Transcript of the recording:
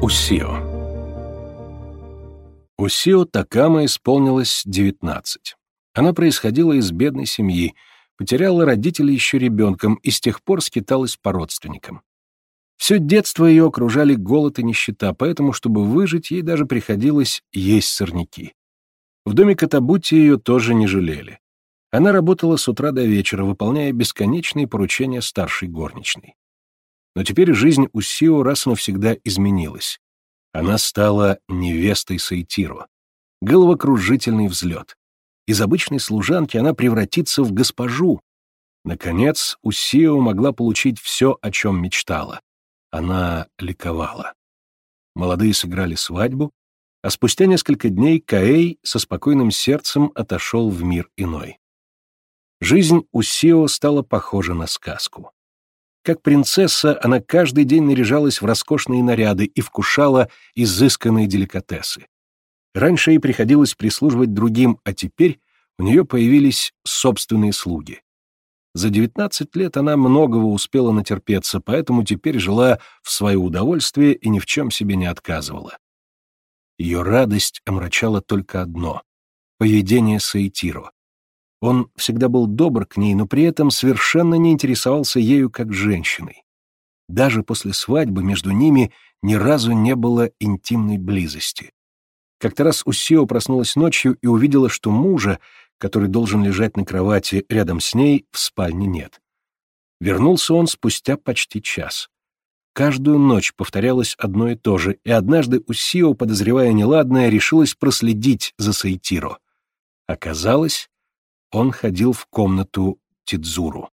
Усио Усио Такама исполнилось 19. Она происходила из бедной семьи, потеряла родителей еще ребенком и с тех пор скиталась по родственникам. Все детство ее окружали голод и нищета, поэтому, чтобы выжить, ей даже приходилось есть сорняки. В доме Катабути ее тоже не жалели. Она работала с утра до вечера, выполняя бесконечные поручения старшей горничной. Но теперь жизнь у Сио раз навсегда изменилась. Она стала невестой Саитиро. Головокружительный взлет. Из обычной служанки она превратится в госпожу. Наконец, Усио могла получить все, о чем мечтала. Она ликовала. Молодые сыграли свадьбу, а спустя несколько дней Каэй со спокойным сердцем отошел в мир иной. Жизнь Усио стала похожа на сказку. Как принцесса, она каждый день наряжалась в роскошные наряды и вкушала изысканные деликатесы. Раньше ей приходилось прислуживать другим, а теперь у нее появились собственные слуги. За девятнадцать лет она многого успела натерпеться, поэтому теперь жила в свое удовольствие и ни в чем себе не отказывала. Ее радость омрачала только одно — поведение Саитиро. Он всегда был добр к ней, но при этом совершенно не интересовался ею как женщиной. Даже после свадьбы между ними ни разу не было интимной близости. Как-то раз Усио проснулась ночью и увидела, что мужа, который должен лежать на кровати рядом с ней, в спальне нет. Вернулся он спустя почти час. Каждую ночь повторялось одно и то же, и однажды Усио, подозревая неладное, решилась проследить за Саитиро. Оказалось, он ходил в комнату Тидзуру.